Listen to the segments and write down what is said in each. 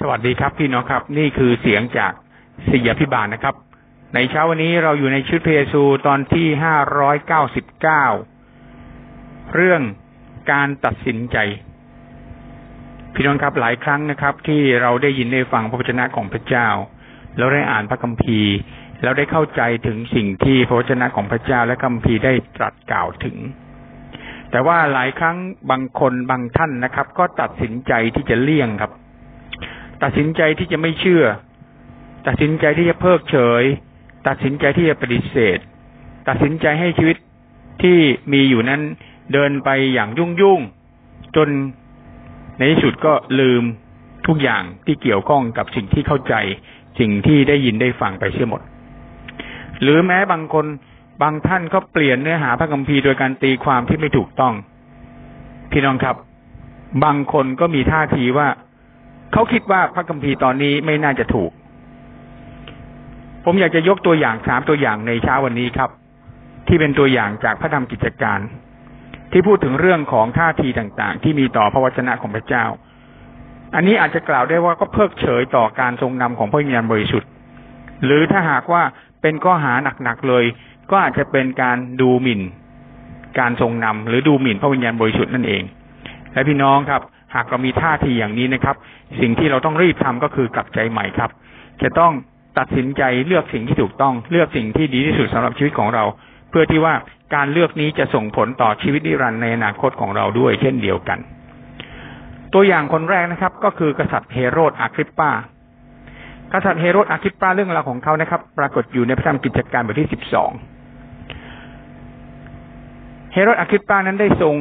สวัสดีครับพี่น้องครับ นี่คือเสียงจากศิยพิบาลนะครับ ในเช้าวันนี้เราอยู่ในชุดเพซูตอนที่ห้าร้อยเก้าสิบเก้าเรื่องการตัดสินใจ พี่น้องครับหลายครั้งนะครับ ที่เราได้ยินได้ฟังพระวจนะของพระเจ้า แล้วได้อ่านพระคัมภีร์ แล้วได้เข้าใจถึงสิ่งที่พระวจนะของพระเจ้าและคัมภีร์ได้ตรัสกล่าวถึง แต่ว่าหลายครั้งบางคนบางท่านนะครับ ก็ตัดสินใจที่จะเลี่ยงครับ ตัดสินใจที่จะไม่เชื่อ ตัดสินใจที่จะเพิกเฉย ตัดสินใจที่จะปฏิเสธ ตัดสินใจให้ชีวิตที่มีอยู่นั้นเดินไปอย่างยุ่งยุ่งจนในที่สุดก็ลืมทุกอย่างที่เกี่ยวข้องกับสิ่งที่เข้าใจ สิ่งที่ได้ยินได้ฟังไปเสียหมด หรือแม้บางคนบางท่านก็เปลี่ยนเนื้อหาพระคัมภีร์โดยการตีความที่ไม่ถูกต้อง พี่น้องครับ บางคนก็มีท่าทีว่า เขาคิดว่าพระคัมภีร์ตอนนี้ไม่น่าจะถูก ผมอยากจะยกตัวอย่างสามตัวอย่างในเช้าวันนี้ครับ ที่เป็นตัวอย่างจากพระธรรมกิจการ ที่พูดถึงเรื่องของท่าทีต่างๆ ที่มีต่อพระวจนะของพระเจ้า อันนี้อาจจะกล่าวได้ว่าก็เพิกเฉยต่อการทรงนำของพระวิญญาณบริสุทธิ์ หรือถ้าหากว่าเป็นข้อหาหนักๆเลย ก็อาจจะเป็นการดูหมิ่น การทรงนำหรือดูหมิ่นพระวิญญาณบริสุทธิ์นั่นเอง และพี่น้องครับ หากเรามีท่าทีอย่างนี้นะครับ สิ่งที่เราต้องรีบทำก็คือกลับใจใหม่ครับ จะต้องตัดสินใจเลือกสิ่งที่ถูกต้องเลือกสิ่งที่ดีที่สุดสำหรับชีวิตของเรา เพื่อที่ว่าการเลือกนี้จะส่งผลต่อชีวิตนิรันดร์ในอนาคตของเราด้วย เช่นเดียวกัน ตัวอย่างคนแรกนะครับ ก็คือกษัตริย์เฮโรดอาคริปปากษัตริย์เฮโรดอาคริปปาเรื่องราวของเขานะครับ ปรากฏอยู่ในพระธรรมกิจการบทที่สิบสองเฮโรดอาคริปปานั้นได้ทรง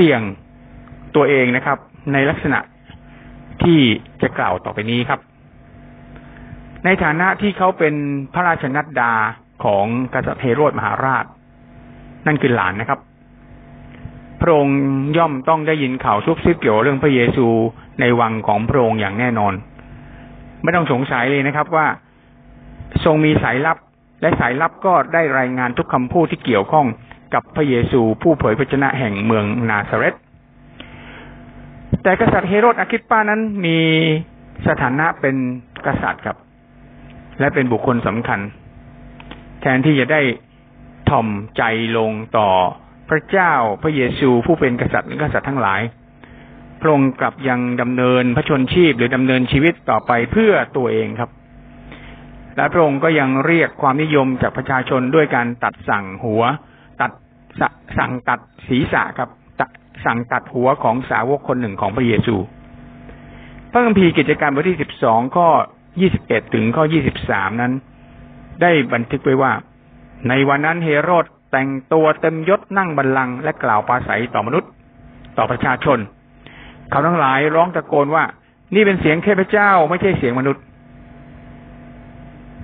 เสี่ยงตัวเองนะครับ ในลักษณะที่จะกล่าวต่อไปนี้ครับ ในฐานะที่เขาเป็นพระราชนัดดาของกษัตริย์เฮโรดมหาราช นั่นคือหลานนะครับพระองค์ย่อมต้องได้ยินข่าวซุบซิบเกี่ยวเรื่องพระเยซูในวังของพระองค์อย่างแน่นอน ไม่ต้องสงสัยเลยนะครับว่าทรงมีสายลับและสายลับก็ได้รายงานทุกคำพูดที่เกี่ยวข้อง กับพระเยซูผู้เผยพระชนะแห่งเมืองนาซาเรตแต่กษัตริย์เฮโรดอาคิปปานั้นมีสถานะเป็นกษัตริย์ครับ และเป็นบุคคลสำคัญ แทนที่จะได้ถ่อมใจลงต่อพระเจ้าพระเยซูผู้เป็นกษัตริย์และกษัตริย์ทั้งหลายพระองค์กลับยังดำเนินพระชนชีพหรือดำเนินชีวิตต่อไปเพื่อตัวเองครับ และพระองค์ก็ยังเรียกความนิยมจากประชาชนด้วยการตัดสั่งหัว ตัดสั่งตัดศีรษะครับสั่งตัดหัวของสาวกคนหนึ่งของพระเยซู พระคัมภีร์กิจการบทที่สิบสองข้อยี่สิบเอ็ดถึงข้อยี่สิบสามนั้น ได้บันทึกไว้ว่า ในวันนั้นเฮโรดแต่งตัวเต็มยศนั่งบัลลังก์และกล่าวปาศัยต่อมนุษย์ ต่อประชาชน เขาทั้งหลายร้องตะโกนว่า นี่เป็นเสียงเทพเจ้าไม่ใช่เสียงมนุษย์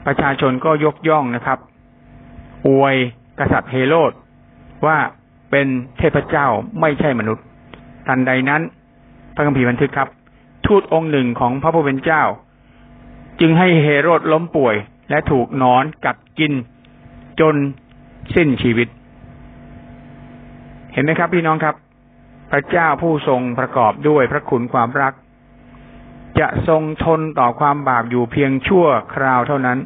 ประชาชนก็ยกย่องนะครับ อวยกษัตริย์เฮโรด ว่าเป็นเทพเจ้าไม่ใช่มนุษย์ ทันใดนั้น พระคัมภีร์บันทึกครับ ทูตองค์หนึ่งของพระผู้เป็นเจ้า จึงให้เฮโรดล้มป่วย และถูกนอนกัดกิน จนสิ้นชีวิต เห็นไหมครับพี่น้องครับ พระเจ้าผู้ทรงประกอบด้วยพระคุณความรัก จะทรงทนต่อความบาปอยู่เพียงชั่วคราวเท่านั้น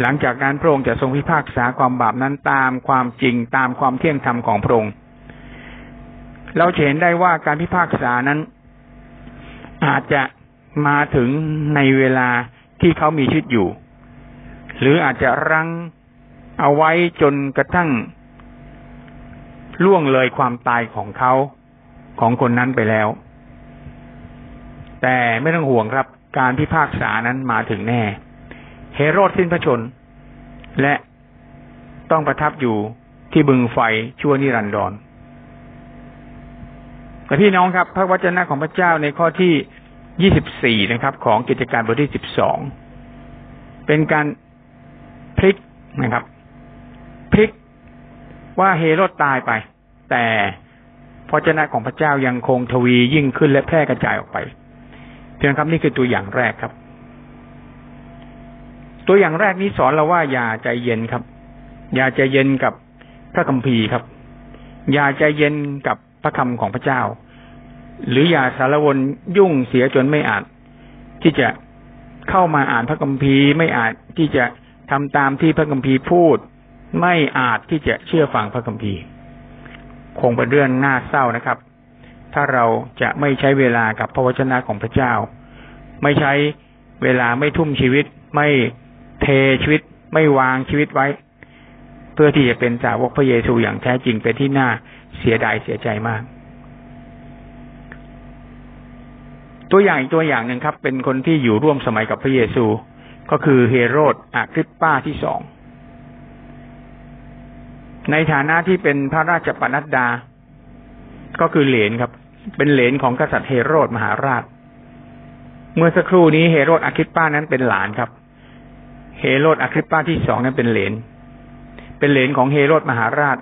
หลังจากนั้นพระองค์จะทรงพิพากษาความบาปนั้นตามความจริงตามความเที่ยงธรรมของพระองค์ เราเห็นได้ว่าการพิพากษานั้น อาจจะมาถึงในเวลาที่เขามีชีวิตอยู่ หรืออาจจะรั้งเอาไว้จนกระทั่ง ล่วงเลยความตายของเขาของคนนั้นไปแล้ว แต่ไม่ต้องห่วงครับ การพิพากษานั้นมาถึงแน่ เฮโรดสิ้นพระชน และต้องประทับอยู่ที่บึงไฟชั่วนิรันดรแต่พี่น้องครับ พระวจนะของพระเจ้าในข้อที่ยี่สิบสี่นะครับ ของกิจการบทที่สิบสองเป็นการพลิกนะครับ พลิกว่าเฮโรดตายไป แต่พระวจนะของพระเจ้ายังคงทวียิ่งขึ้นและแพร่กระจายออกไปเพียงครับนี่คือตัวอย่างแรกครับ ตัวอย่างแรกนี้สอนเราว่าอย่าใจเย็นครับ อย่าใจเย็นกับพระคัมภีร์ครับ อย่าใจเย็นกับพระคำของพระเจ้า หรืออย่าสารวนยุ่งเสียจนไม่อาจ ที่จะเข้ามาอ่านพระคัมภีร์ไม่อาจที่จะทำตามที่พระคัมภีร์พูด ไม่อาจที่จะเชื่อฟังพระคัมภีร์ คงเป็นเรื่องน่าเศร้านะครับ ถ้าเราจะไม่ใช้เวลากับพระวจนะของพระเจ้า ไม่ใช้เวลาไม่ทุ่มชีวิตไม่ ชีวิตไม่วางชีวิตไว้ เพื่อที่จะเป็นสาวกพระเยซูอย่างแท้จริงเป็นที่น่าเสียดายเสียใจมาก ตัวอย่างอีกตัวอย่างหนึ่งครับ เป็นคนที่อยู่ร่วมสมัยกับพระเยซู ก็คือเฮโรดอาคริปปาที่สองในฐานะที่เป็นพระราชปนัดดา ก็คือเหลนครับ เป็นเหลนของกษัตริย์เฮโรดมหาราช เมื่อสักครู่นี้เฮโรดอาคริปปานั้นเป็นหลานครับ เฮโรดอาคริปปาที่สองนั้นเป็นเหลน เป็นเหลนของเฮโรดมหาราช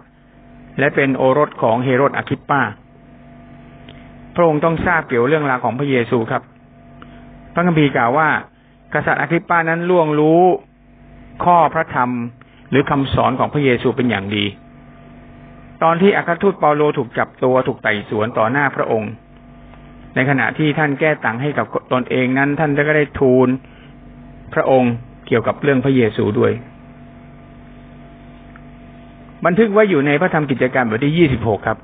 และเป็นโอรสของเฮโรดอาคิปปาพระองค์ต้องทราบเกี่ยวเรื่องราวของพระเยซูครับ พระคัมภีร์กล่าวว่า กษัตริย์อาคิปปานั้นล่วงรู้ข้อพระธรรมหรือคำสอนของพระเยซูเป็นอย่างดี ตอนที่อัครทูตเปาโลถูกจับตัวถูกไต่สวนต่อหน้าพระองค์ ในขณะที่ท่านแก้ต่างให้กับตนเองนั้น ท่านก็ได้ทูลพระองค์ เกี่ยวกับเรื่องพระเยซูด้วย บันทึกไว้อยู่ในพระธรรมกิจการบทที่ยี่สิบหกครับ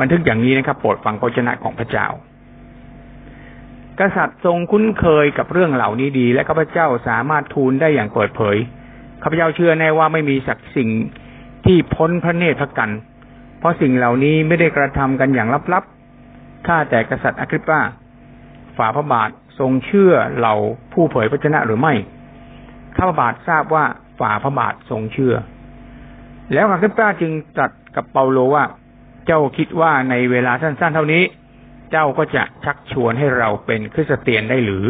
บันทึกอย่างนี้นะครับโปรดฟังพระชนะของพระเจ้ากษัตริย์ทรงคุ้นเคยกับเรื่องเหล่านี้ดี และข้าพเจ้าสามารถทูลได้อย่างเปิดเผยข้าพเจ้าเชื่อแน่ว่าไม่มีสักสิ่งที่พ้นพระเนตรพระกัน เพราะสิ่งเหล่านี้ไม่ได้กระทำกันอย่างลับๆข้าแต่กษัตริย์อคริปาฝ่าพระบาท ทรงเชื่อเหล่าผู้เผยพระชนะหรือไม่ข้าพบาททราบว่าฝ่าพระบาททรงเชื่อ แล้วอาคิปปาจึงตรัสกับเปาโลว่า เจ้าคิดว่าในเวลาสั้น ๆ เท่านี้ เจ้าก็จะชักชวนให้เราเป็นคริสเตียนได้หรือ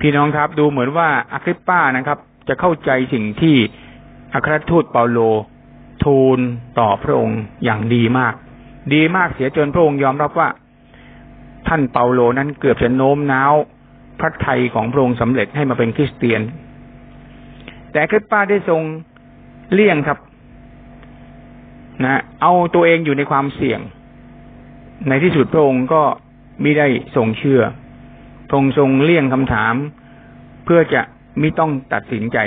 พี่น้องครับดูเหมือนว่าอาคิปปานะครับ จะเข้าใจสิ่งที่อัครทูตเปาโล ทูลต่อพระองค์อย่างดีมาก ดีมากเสียจนพระองค์ยอมรับว่า ท่านเปาโลนั้นเกือบจะโน้มน้าวพระไทยของพระองค์สำเร็จให้มาเป็นคริสเตียน แต่คริสป้าได้ทรงเลี่ยงครับ นะ เอาตัวเองอยู่ในความเสี่ยง ในที่สุดพระองค์ก็ไมิได้ทรงเชื่อพรงทรงเลี่ยงคำถาม เพื่อจะไมิต้องตัดสินใจ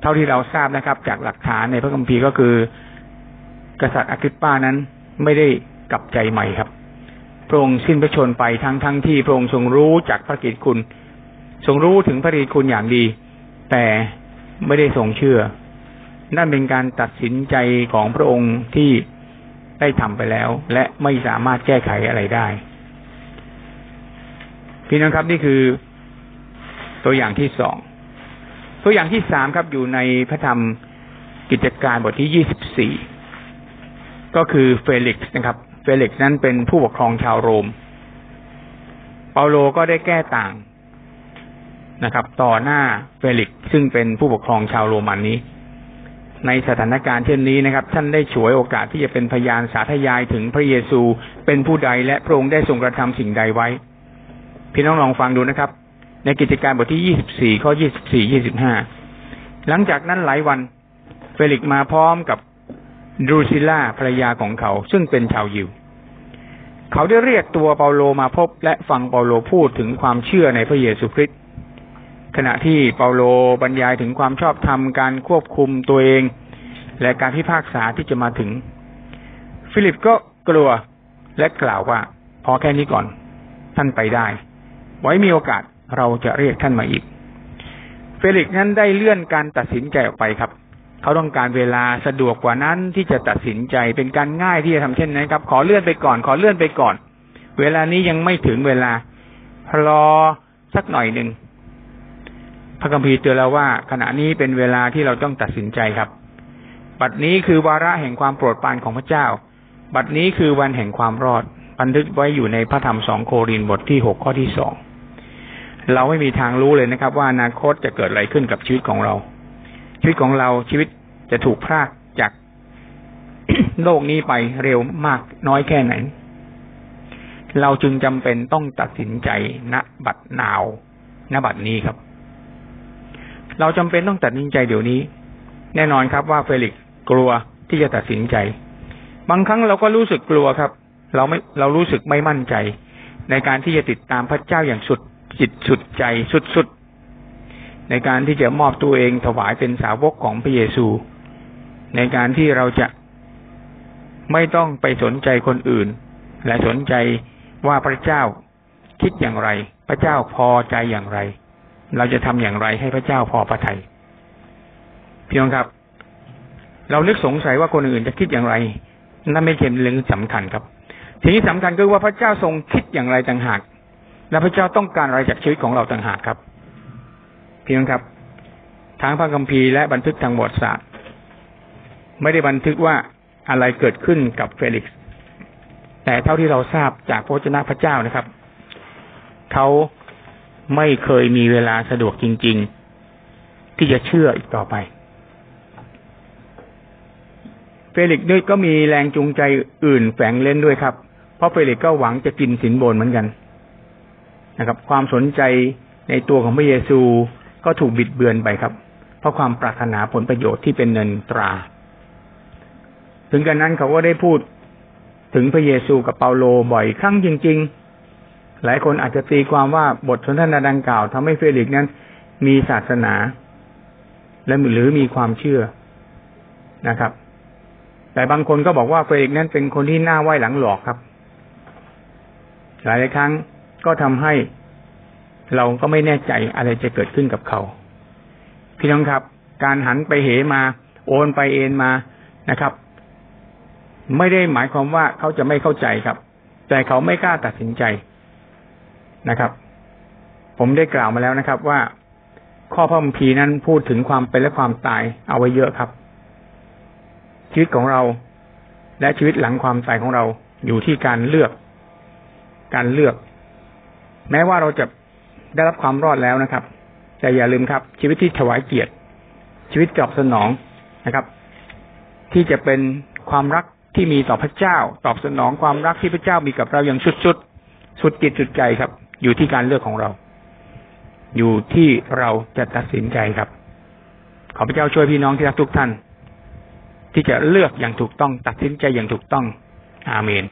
เท่าที่เราทราบนะครับ จากหลักฐานในพระคัมภีร์ก็คือ กษัตริย์อคริปปานั้นไม่ได้กลับใจใหม่ครับ พระองค์สิ้นพระชนไปทั้งทั้งที่พระองค์ทรงรู้จากพระกิตคุณ ทรงรู้ถึงพระกิตคุณอย่างดี แต่ไม่ได้ทรงเชื่อ นั่นเป็นการตัดสินใจของพระองค์ที่ได้ทำไปแล้ว และไม่สามารถแก้ไขอะไรได้ พี่น้องครับนี่คือ ตัวอย่างที่สองตัวอย่างที่สามครับอยู่ในพระธรรมกิจการบทที่ยี่สิบสี่ก็คือเฟลิกซ์นะครับ เฟลิกซ์นั้นเป็นผู้ปกครองชาวโรม เปาโลก็ได้แก้ต่างนะครับ ต่อหน้าเฟลิกซ์ซึ่งเป็นผู้ปกครองชาวโรมันนี้ ในสถานการณ์เช่นนี้นะครับ ท่านได้ฉวยโอกาสที่จะเป็นพยานสาธยายถึงพระเยซูเป็นผู้ใดและพระองค์ได้ทรงกระทำสิ่งใดไว้ พี่น้องลองฟังดูนะครับ ในกิจการบทที่ยี่สิบสี่ข้อยี่สิบสี่ยี่สิบห้าหลังจากนั้นหลายวันเฟลิกมาพร้อมกับดูซิล่าภรรยาของเขา ซึ่งเป็นชาวยิว เขาได้เรียกตัวเปาโลมาพบและฟังเปาโลพูดถึงความเชื่อในพระเยซูคริสต์ขณะที่เปาโลบรรยายถึงความชอบธรรมการควบคุมตัวเอง และการพิพากษาที่จะมาถึง เฟลิกซ์ก็กลัวและกล่าวว่า พอแค่นี้ก่อน ท่านไปได้ ไว้มีโอกาสเราจะเรียกท่านมาอีก เฟลิกซ์นั้นได้เลื่อนการตัดสินใจออกไปครับ เขาต้องการเวลาสะดวกกว่านั้นที่จะตัดสินใจเป็นการง่ายที่จะทำเช่นนั้นครับ ขอเลื่อนไปก่อน ขอเลื่อนไปก่อน เวลานี้ยังไม่ถึงเวลารอสักหน่อยหนึ่งพระคัมภีร์เตือนเราว่า ขณะนี้เป็นเวลาที่เราต้องตัดสินใจครับ บัดนี้คือวาระแห่งความโปรดปรานของพระเจ้า บัดนี้คือวันแห่งความรอด บันทึกไว้อยู่ในพระธรรมสองโครินบทที่หกข้อที่สองเราไม่มีทางรู้เลยนะครับ ว่าอนาคตจะเกิดอะไรขึ้นกับชีวิตของเรา ชีวิตของเราชีวิตจะถูกพรากจากโลกนี้ไปเร็วมากน้อยแค่ไหน เราจึงจำเป็นต้องตัดสินใจณบัดนาวณบัดนี้ครับ เราจำเป็นต้องตัดสินใจเดี๋ยวนี้ แน่นอนครับว่าเฟลิกกลัวที่จะตัดสินใจ บางครั้งเราก็รู้สึกกลัวครับ เราไม่เรารู้สึกไม่มั่นใจ ในการที่จะติดตามพระเจ้าอย่างสุดจิตสุดใจสุดๆ ในการที่จะมอบตัวเองถวายเป็นสาวกของพระเยซู ในการที่เราจะไม่ต้องไปสนใจคนอื่น และสนใจว่าพระเจ้าคิดอย่างไร พระเจ้าพอใจอย่างไร เราจะทำอย่างไรให้พระเจ้าพอพระทยัยพี่น้องครับ เรานึกสงสัยว่าคนอื่นจะคิดอย่างไร นั่นไม่เป็นเรื่องสำคัญครับ ทีนี้สำคัญก็คือว่าพระเจ้าทรงคิดอย่างไรต่างหาก และพระเจ้าต้องการอะไรจากชีวิตของเราต่างหากครับ พี่น้องครับทางพระคัมภีร์และบันทึกทางประวัติศาสตร์ไม่ได้บันทึกว่าอะไรเกิดขึ้นกับเฟลิกซ์ แต่เท่าที่เราทราบจากพระเจ้าพระเจ้านะครับ เขาไม่เคยมีเวลาสะดวกจริง ๆ ที่จะเชื่ออีกต่อไป เฟลิกซ์ด้วยก็มีแรงจูงใจอื่นแฝงเร้นด้วยครับ เพราะเฟลิกซ์ก็หวังจะกินสินบนเหมือนกันนะครับ ความสนใจในตัวของพระเยซู ก็ถูกบิดเบือนไปครับ เพราะความปรารถนาผลประโยชน์ที่เป็นเงินตรา ถึงกระนั้นเขาก็ได้พูดถึงพระเยซูกับเปาโลบ่อยครั้งจริง ๆ หลายคนอาจจะตีความว่าบทสนทนาดังกล่าวทำให้เฟลิกซ์นั้น มีศาสนา และหรือมีความเชื่อนะครับ แต่บางคนก็บอกว่าเฟลิกซ์นั้นเป็นคนที่หน้าไหว้หลังหลอกครับ หลายหลายครั้งก็ทำให้ เราก็ไม่แน่ใจอะไรจะเกิดขึ้นกับเขา พี่น้องครับ การหันไปเหมาโอนไปเอ็นมานะครับ ไม่ได้หมายความว่าเขาจะไม่เข้าใจครับ แต่เขาไม่กล้าตัดสินใจนะครับ ผมได้กล่าวมาแล้วนะครับ ว่าข้อพระคัมภีร์นั้นพูดถึงความเป็นและความตายเอาไว้เยอะครับ ชีวิตของเราและชีวิตหลังความตายของเราอยู่ที่การเลือก การเลือก แม้ว่าเราจะ ได้รับความรอดแล้วนะครับ แต่อย่าลืมครับ ชีวิตที่ถวายเกียรติ ชีวิตตอบสนองนะครับ ที่จะเป็นความรักที่มีต่อพระเจ้า ตอบสนองความรักที่พระเจ้ามีกับเราอย่างสุดๆสุดจิตสุดใจครับ อยู่ที่การเลือกของเรา อยู่ที่เราจะตัดสินใจครับ ขอพระเจ้าช่วยพี่น้องที่รักทุกท่าน ที่จะเลือกอย่างถูกต้องตัดสินใจอย่างถูกต้อง อาเมน